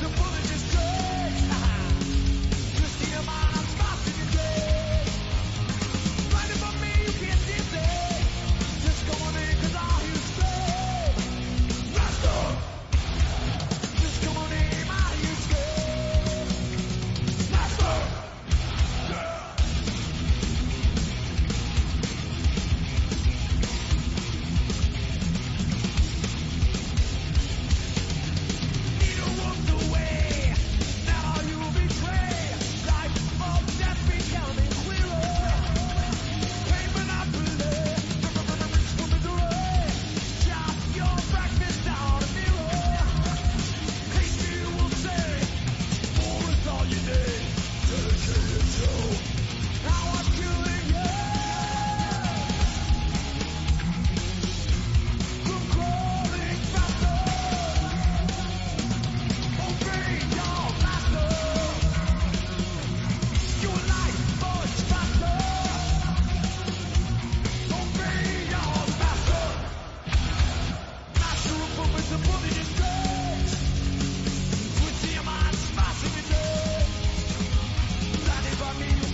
the bullet just Tommy.